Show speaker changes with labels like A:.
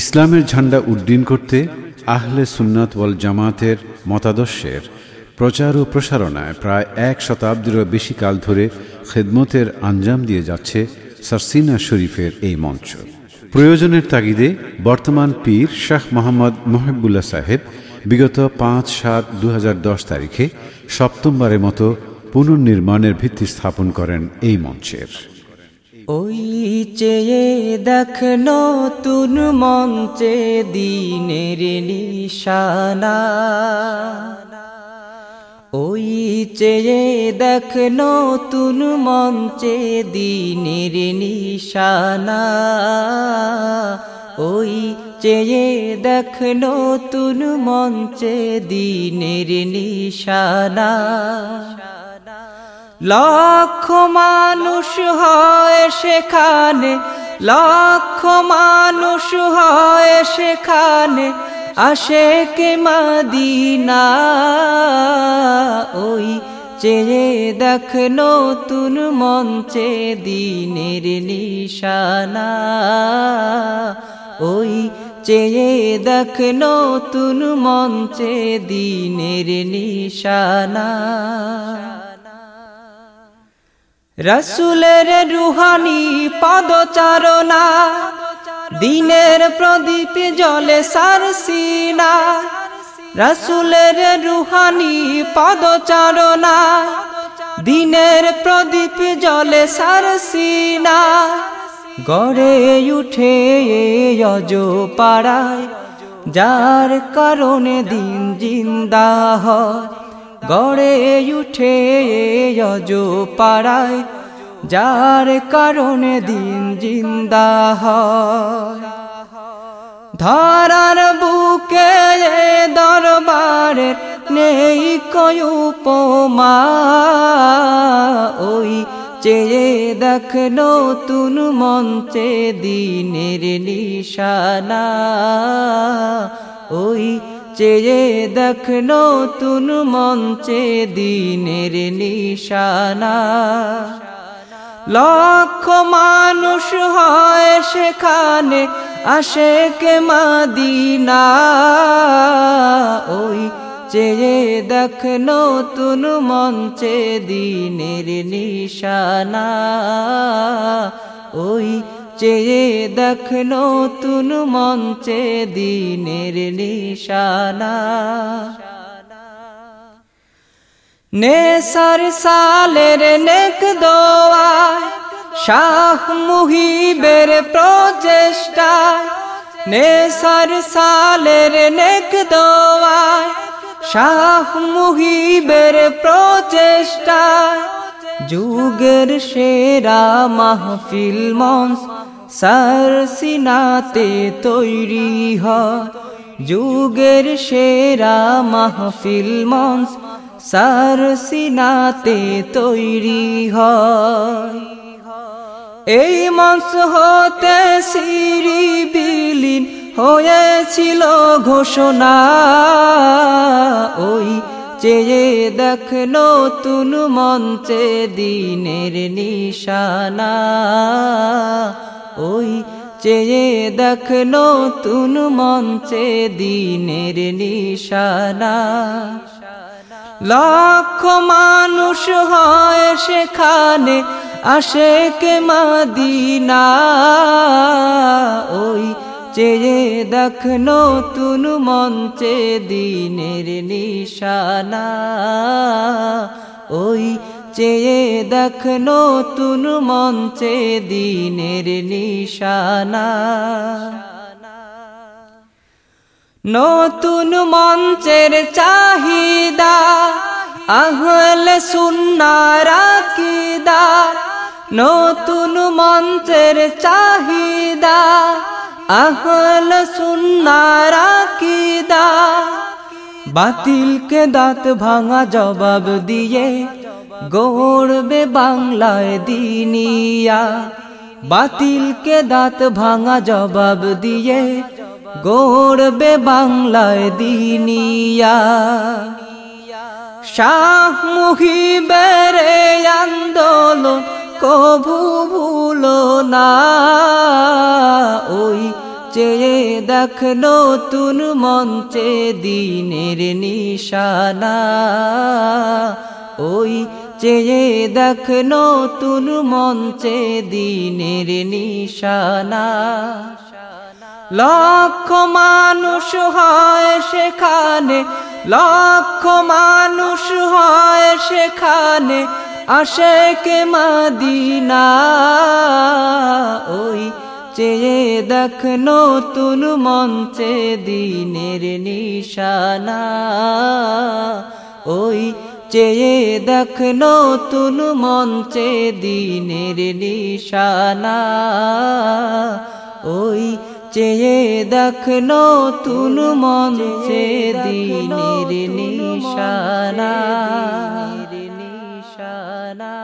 A: ইসলামের ঝান্ডা উড্ডীন করতে আহলে সুন্নাত ওয়াল জামাতের মতাদর্শের প্রচার ও প্রসারণায় প্রায় এক শতাব্দীরও বেশি কাল ধরে খেদমতের আঞ্জাম দিয়ে যাচ্ছে সারসিনা শরীফের এই মঞ্চ। প্রয়োজনের তাগিদে বর্তমান পীর শাহ মোহাম্মদ মোহেবুল্লাহ সাহেব বিগত পাঁচ সাত দু তারিখে সপ্তমবারের মতো পুনর্নির্মাণের ভিত্তি স্থাপন করেন এই মঞ্চের।
B: ওই চেয়ে দেখ নতুন মঞ্চে দিনের নিশানা। ওই চেয়ে দেখ নতুন মঞ্চে দিনের নিশানা। ওই চেয়ে দেখ নতুন মঞ্চে দিনের নিশানা। লক্ষ মানুষ হয় সেখানে লক্ষ মানুষ হয় সেখানে আসে কে মাদিনা। ওই চেয়ে দেখ নতুন মঞ্চে দিনের নিশানা। ওই চেয়ে দেখ নতুন মঞ্চে দিনের নিশানা। রসুলের রুহানি পদচারণা, দিনের প্রদীপ জলে সারসিনা। রসুলের রুহানি পদচারণা, দিনের প্রদীপ জলে সারসিনা। গড়ে উঠে অজ পাড়ায় যার কারণে দিন জিন্দা হয়। গড়ে উঠে অজ পাড়ায়, যার কারণে দিন জিন্দা হয়। ধরার বুকে দরবারের নেই কয়ুপমা ওই চেয়ে দেখ নতুন মঞ্চে দিনের নিশানা, ওই চেয়ে দেখ নতুন মঞ্চে দিনের নিশানা। লক্ষ মানুষ হয় সেখানে আসে কে মাদিনা। ওই চেয়ে দেখ নতুন মঞ্চে দিনের নিশানা। ওই চেয়ে দেখ নতুন মঞ্চে দিনের নিশানা। নেসার সালের নেক দোয়ায়, শাহ মুহিবের প্রচেষ্টা নেসার সালের নেক দোয়ায়, শাহ মুহিবের প্রচেষ্টা যুগের সেরা মাহফিল মঞ্চ সার সিনাতে তৈরি হয় যুগের সেরা মাহফিল মঞ্চ। সার সিনাতে তৈরি হয়। এই মঞ্চ হতে সিঁড়ি বিলীন হয়েছিল ঘোষণা। ওই চেয়ে দেখ নতুন মঞ্চে দিনের নিশানা। ওই চেয়ে দেখ নতুন মঞ্চে দিনের নিশানা। লক্ষ মানুষ হয় সেখানে আসে কে মাদিনা। ওই চেয়ে দেখ নতুন মঞ্চে দিনের নিশানা। ওই চেয়ে দেখ নতুন মঞ্চে দিনের নিশানা। নতুন মঞ্চের চাহিদা, আহল সুন্নারাকিদার নতুন মঞ্চের চাহিদা, আহল সুন্নারাকিদা বাতিলকে দাঁত ভাঙা জবাব দিয়ে গড়বে বাংলায় দিনিয়া, বাতিলকে দাঁত ভাঙা জবাব দিয়ে গড়বে বাংলায় দিনিয়া। শাহ মুহিবের আন্দোলন কভু ভুলো না, ওই চেয়ে দেখ নতুন মঞ্চে দিনের নিশানা, ওই চেয়ে দেখ নতুন মঞ্চে দিনের নিশানা। লক্ষ মানুষ হয় সেখানে, লক্ষ মানুষ হয় সেখানে আসে কে মাদিনা। ওই চেয়ে দেখ নতুন মঞ্চে দিনের নিশানা। ওই চেয়ে দেখ নতুন মঞ্চে দিনের নিশানা। ওই চেয়ে দেখ নতুন মঞ্চে দিনের নিশানা নিশানা।